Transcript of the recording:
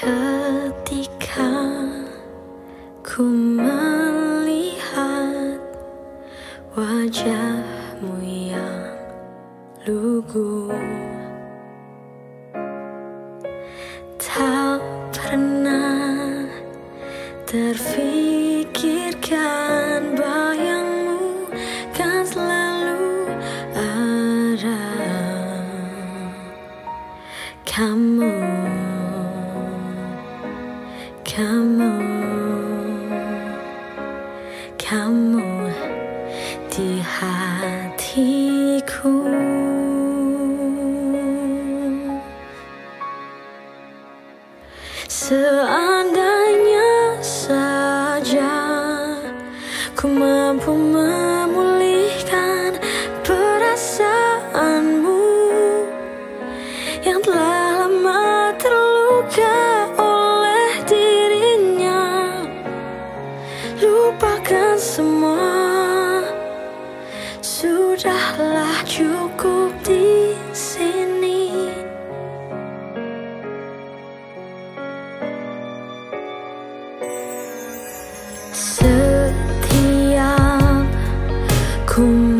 Ketika ku melihat wajahmu yang lugu Tak pernah terfikirkan bayangmu kan selalu ada. Kamu kamu Kamu di hatiku. Seandainya saja ku mampu memulihkan perasaanmu yang telah lama terluka sudahlah cukup di sini. Setiap ku